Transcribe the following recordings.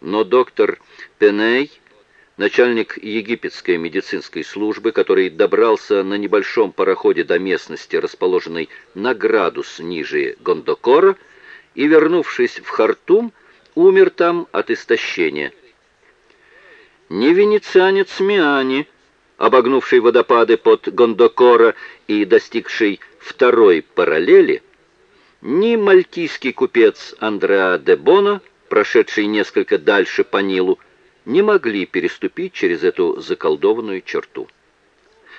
Но доктор Пеней, начальник египетской медицинской службы, который добрался на небольшом пароходе до местности, расположенной на градус ниже Гондокора, и, вернувшись в Хартум, умер там от истощения. Не венецианец Миани, обогнувший водопады под Гондокора и достигший второй параллели, ни мальтийский купец Андреа де Боно, прошедший несколько дальше по Нилу, не могли переступить через эту заколдованную черту.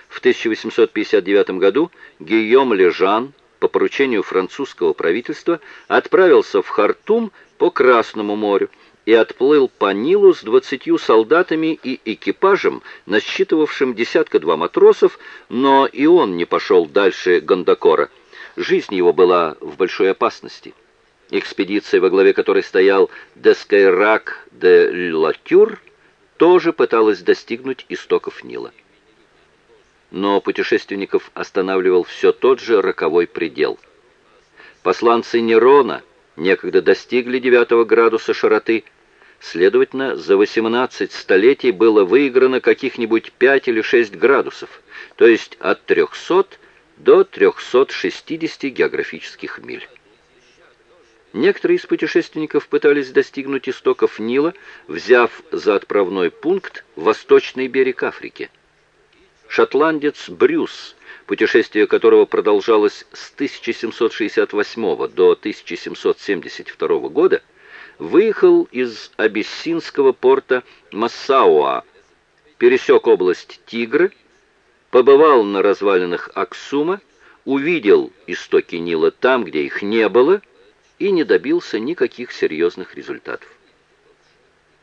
В 1859 году Гийом Лежан по поручению французского правительства отправился в Хартум по Красному морю и отплыл по Нилу с двадцатью солдатами и экипажем, насчитывавшим десятка-два матросов, но и он не пошел дальше Гондокора. Жизнь его была в большой опасности. Экспедиция, во главе которой стоял Дескайрак де Латюр, тоже пыталась достигнуть истоков Нила. Но путешественников останавливал все тот же роковой предел. Посланцы Нерона некогда достигли девятого градуса широты, Следовательно, за 18 столетий было выиграно каких-нибудь 5 или 6 градусов, то есть от 300 до 360 географических миль. Некоторые из путешественников пытались достигнуть истоков Нила, взяв за отправной пункт восточный берег Африки. Шотландец Брюс, путешествие которого продолжалось с 1768 до 1772 года, выехал из абиссинского порта Массауа, пересек область Тигры, побывал на развалинах Аксума, увидел истоки Нила там, где их не было, и не добился никаких серьезных результатов.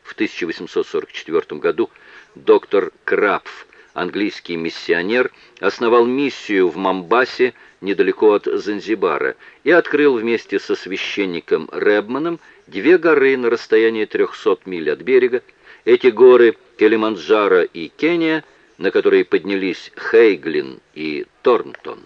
В 1844 году доктор Крапф, английский миссионер, основал миссию в Мамбасе, недалеко от Занзибара, и открыл вместе со священником Рэбманом две горы на расстоянии 300 миль от берега. Эти горы Келиманджаро и Кения, на которые поднялись Хейглин и Торнтон.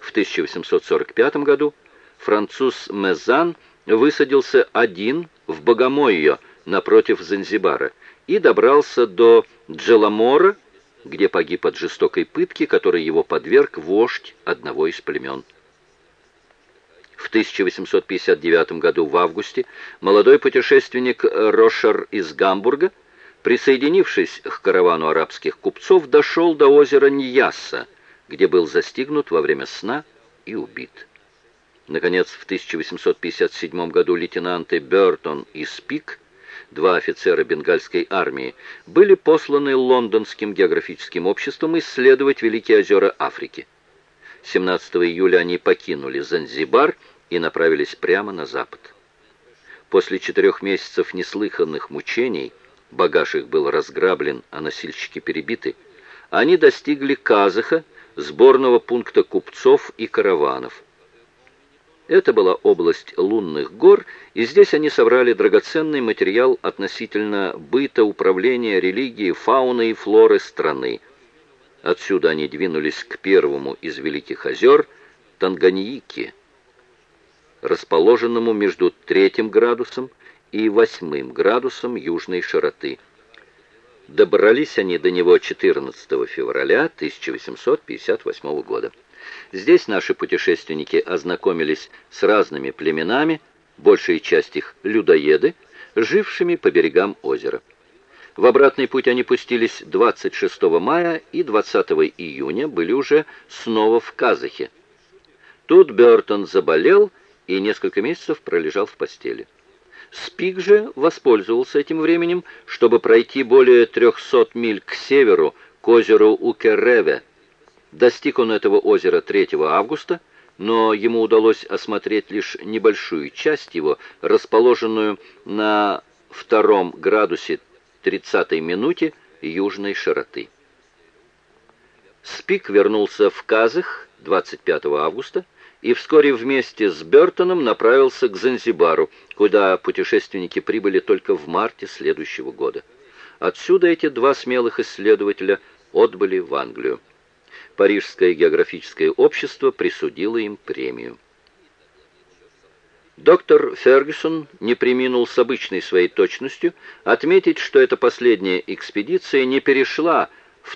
В 1845 году француз Мезан высадился один в Богомойо напротив Занзибара и добрался до Джеламора, где погиб от жестокой пытки, которой его подверг вождь одного из племен. В 1859 году в августе молодой путешественник Рошер из Гамбурга, присоединившись к каравану арабских купцов, дошел до озера Ньясса, где был застигнут во время сна и убит. Наконец, в 1857 году лейтенанты Бертон и Спик, два офицера бенгальской армии, были посланы лондонским географическим обществом исследовать Великие озера Африки. 17 июля они покинули Занзибар и направились прямо на запад. После четырех месяцев неслыханных мучений, багаж их был разграблен, а носильщики перебиты, они достигли Казаха, сборного пункта купцов и караванов. Это была область лунных гор, и здесь они собрали драгоценный материал относительно быта, управления, религии, фауны и флоры страны. Отсюда они двинулись к первому из великих озер – Танганьики – расположенному между третьим градусом и восьмым градусом южной широты. Добрались они до него 14 февраля 1858 года. Здесь наши путешественники ознакомились с разными племенами, большая часть их людоеды, жившими по берегам озера. В обратный путь они пустились 26 мая и 20 июня были уже снова в Казахе. Тут Бертон заболел и несколько месяцев пролежал в постели. Спик же воспользовался этим временем, чтобы пройти более 300 миль к северу, к озеру Укереве. Достиг он этого озера 3 августа, но ему удалось осмотреть лишь небольшую часть его, расположенную на втором градусе 30 минуте южной широты. Спик вернулся в Казах 25 августа, и вскоре вместе с Бертоном направился к Занзибару, куда путешественники прибыли только в марте следующего года. Отсюда эти два смелых исследователя отбыли в Англию. Парижское географическое общество присудило им премию. Доктор Фергюсон не приминул с обычной своей точностью отметить, что эта последняя экспедиция не перешла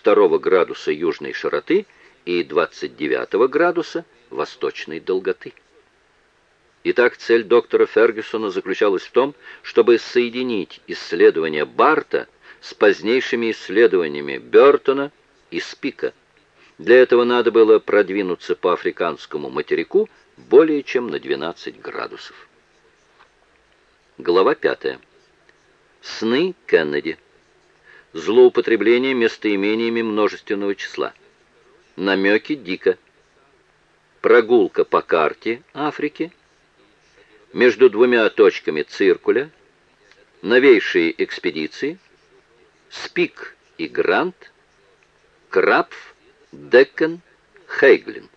2 градуса южной широты и 29 градуса восточной долготы. Итак, цель доктора Фергюсона заключалась в том, чтобы соединить исследования Барта с позднейшими исследованиями Бертона и Спика. Для этого надо было продвинуться по африканскому материку более чем на 12 градусов. Глава 5. Сны Кеннеди. Злоупотребление местоимениями множественного числа. Намеки Дика. Прогулка по карте Африки. Между двумя точками циркуля. Новейшие экспедиции. Спик и Грант. Крапф, Деккен, Хейглин.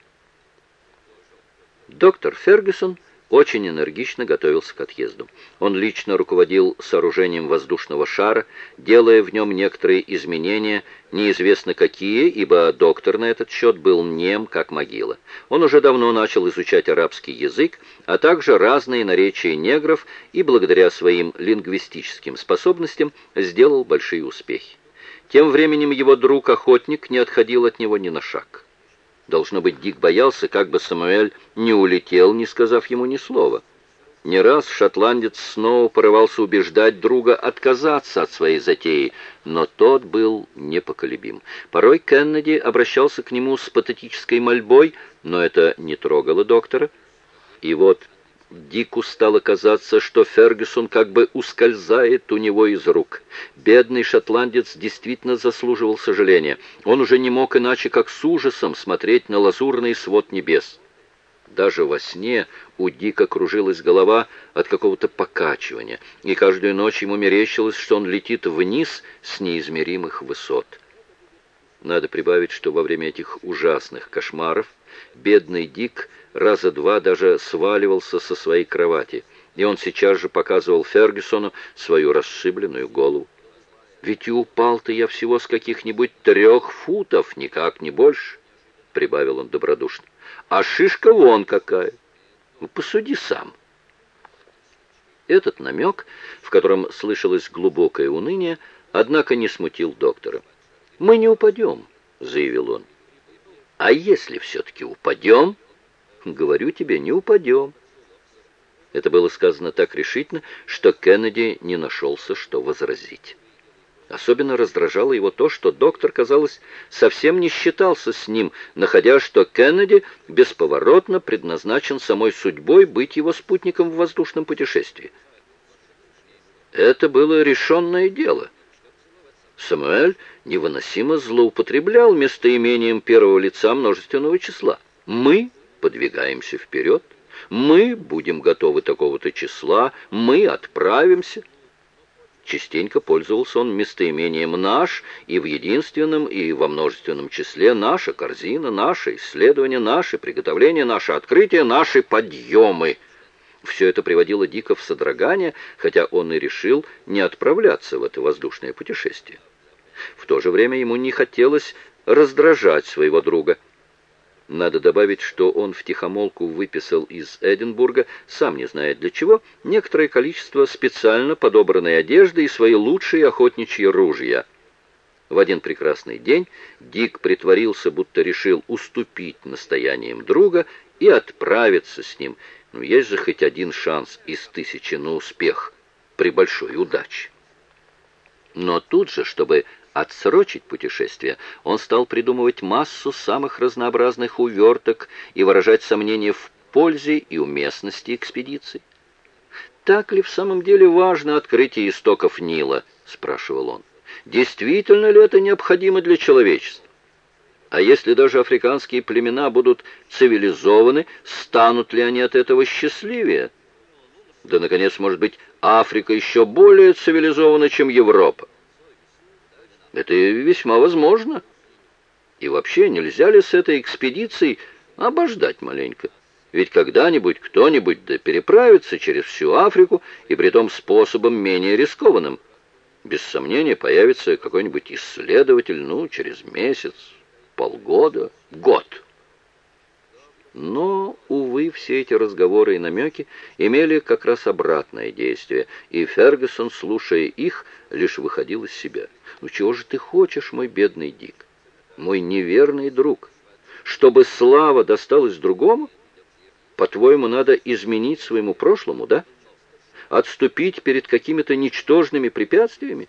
Доктор Фергюсон очень энергично готовился к отъезду. Он лично руководил сооружением воздушного шара, делая в нем некоторые изменения, неизвестно какие, ибо доктор на этот счет был нем, как могила. Он уже давно начал изучать арабский язык, а также разные наречия негров и благодаря своим лингвистическим способностям сделал большие успехи. Тем временем его друг-охотник не отходил от него ни на шаг. Должно быть, Дик боялся, как бы Самуэль не улетел, не сказав ему ни слова. Не раз шотландец снова порывался убеждать друга отказаться от своей затеи, но тот был непоколебим. Порой Кеннеди обращался к нему с патетической мольбой, но это не трогало доктора. И вот Дику стало казаться, что Фергюсон как бы ускользает у него из рук. Бедный шотландец действительно заслуживал сожаления. Он уже не мог иначе, как с ужасом смотреть на лазурный свод небес. Даже во сне у Дика кружилась голова от какого-то покачивания, и каждую ночь ему мерещилось, что он летит вниз с неизмеримых высот. Надо прибавить, что во время этих ужасных кошмаров бедный Дик раза два даже сваливался со своей кровати, и он сейчас же показывал Фергюсону свою расшибленную голову. «Ведь и упал-то я всего с каких-нибудь трех футов, никак не больше», — прибавил он добродушно. «А шишка вон какая! Ну, посуди сам». Этот намек, в котором слышалось глубокое уныние, однако не смутил доктора. «Мы не упадем», — заявил он. «А если все-таки упадем?» Говорю тебе, не упадем. Это было сказано так решительно, что Кеннеди не нашелся, что возразить. Особенно раздражало его то, что доктор, казалось, совсем не считался с ним, находя, что Кеннеди бесповоротно предназначен самой судьбой быть его спутником в воздушном путешествии. Это было решенное дело. Самуэль невыносимо злоупотреблял местоимением первого лица множественного числа. «Мы» подвигаемся вперед, мы будем готовы такого-то числа, мы отправимся. Частенько пользовался он местоимением «наш» и в единственном, и во множественном числе «наша корзина», «наше исследование», «наше приготовление», «наше открытие», «наши подъемы». Все это приводило Дика в содрогание, хотя он и решил не отправляться в это воздушное путешествие. В то же время ему не хотелось раздражать своего друга – надо добавить, что он втихомолку выписал из Эдинбурга, сам не зная для чего, некоторое количество специально подобранной одежды и свои лучшие охотничьи ружья. В один прекрасный день Дик притворился, будто решил уступить настояниям друга и отправиться с ним. Ну, есть же хоть один шанс из тысячи на успех при большой удаче. Но тут же, чтобы отсрочить путешествие, он стал придумывать массу самых разнообразных уверток и выражать сомнения в пользе и уместности экспедиции. «Так ли в самом деле важно открытие истоков Нила?» — спрашивал он. «Действительно ли это необходимо для человечества? А если даже африканские племена будут цивилизованы, станут ли они от этого счастливее? Да, наконец, может быть, Африка еще более цивилизована, чем Европа. Это весьма возможно. И вообще, нельзя ли с этой экспедицией обождать маленько? Ведь когда-нибудь кто-нибудь да переправится через всю Африку, и при том способом менее рискованным. Без сомнения появится какой-нибудь исследователь, ну, через месяц, полгода, год. Но, увы, все эти разговоры и намеки имели как раз обратное действие, и Фергюсон, слушая их, лишь выходил из себя. «Ну чего же ты хочешь, мой бедный Дик? Мой неверный друг? Чтобы слава досталась другому? По-твоему, надо изменить своему прошлому, да? Отступить перед какими-то ничтожными препятствиями?